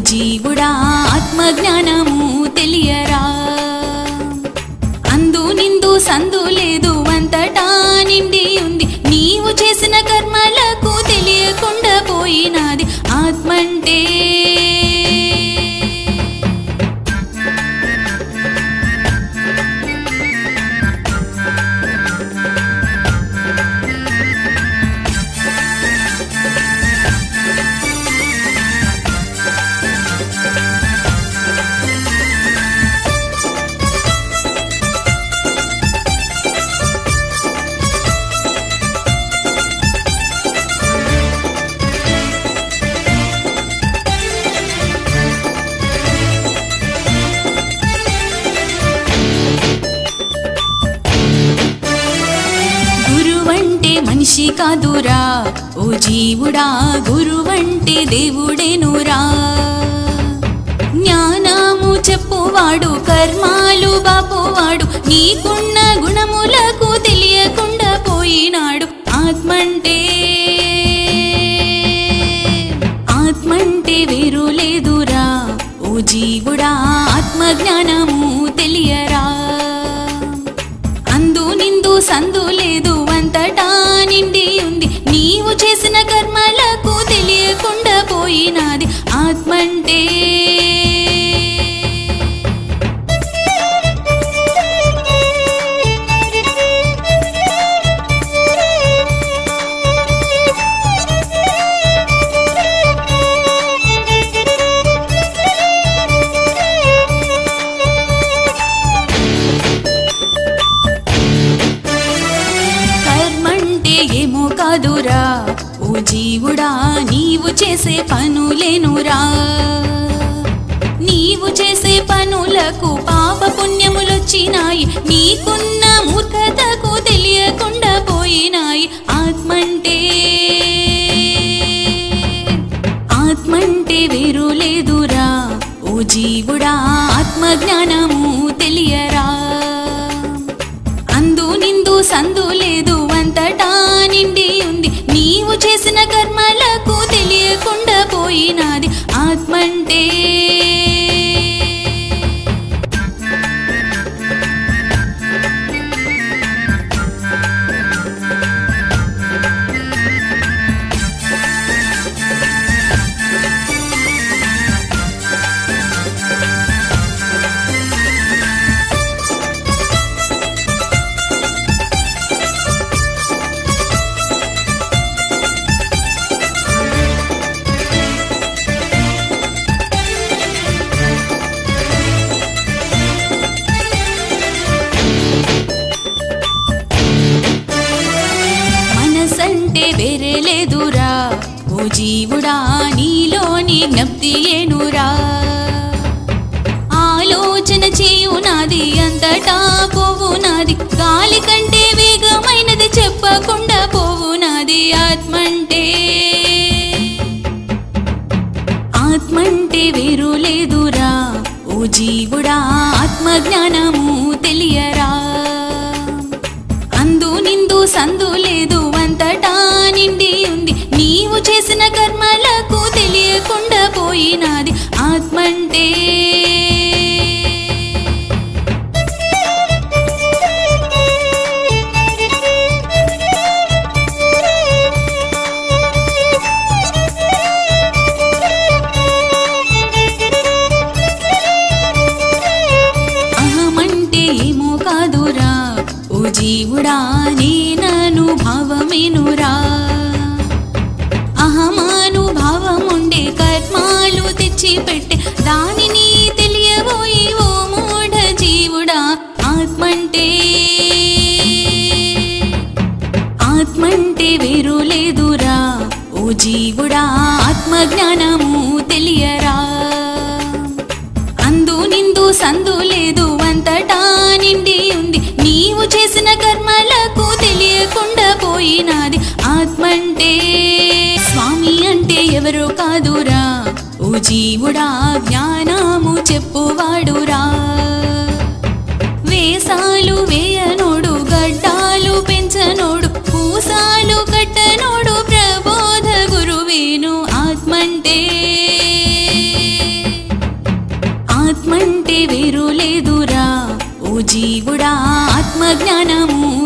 జీవుడా ఆత్మజ్ఞానము తెలియరా? అందు నిందు సందు లేదు అంతటా నిండి ఉంది. నీవు చేసిన కర్మలకు తెలియకుండా పోయినది. ఆత్మంటే మనిషి కాదురా ఓ జీవుడా గురువంటే దేవుడేనురా. జ్ఞానము చెప్పువాడు కర్మాలు బాపువాడు నీకున్న గుణములకు తెలియకుండా పోయినాడు. ఆత్మంటే ఆత్మంటే వేరు లేదురా ఓ జీవుడా ఆత్మజ్ఞాన చేసే పనులేనురా. నీవు చేసే పనులకు పాప పుణ్యములొచ్చినాయి నీకున్న మూర్ఖతకు తెలియకుండా పోయినాయి. ఆత్మంటే ఆత్మంటే వేరు లేదురా. ఓ జీవుడా ఆత్మజ్ఞానము తెలియరా. అందు నిందు సందు లేదు అంతటా చేసిన కర్మలకు తెలియకుండా పోయినది ఆత్మంటే. వేరే లేదురా ఓ జీవుడా నీలోని జ్ఞప్తి ఏనురా ఆలోచన చేయునాది అంతటా పోవునాది. గాలి కంటే వేగమైనది చెప్పకుండా పోవునాది ఆత్మంటే. ఆత్మంటే వేరు లేదురా. ఓ జీవుడా ఆత్మజ్ఞానము చేసిన కర్మలకు తెలియకుండా పోయినాది ఆత్మంటే. అహమంటే ఏమో కాదురా ఓ జీవుడా నేనను భావమేనురా మహామానుభావముండే కర్మాలు తెచ్చిపెట్టే. దానిని తెలియబోయి ఓ మూఢ జీవుడా ఆత్మంటే. ఆత్మంటే వేరు లేదురా. ఓ జీవుడా ఆత్మజ్ఞానము తెలియరా. అందు నిందు సందు లేదు అంతటా నిండి ఉంది. నీవు చేసిన కర్మలకు తెలియకుండా పోయినాది. జీవుడా జ్ఞానము చెప్పువాడురా. వేసాలు వేయనోడు గడ్డాలు పెంచనోడు పూసాలు కట్టనోడు ప్రబోధ గురువేను ఆత్మంటే. ఆత్మంటే వేరు లేదురా. ఓ జీవుడా ఆత్మజ్ఞానము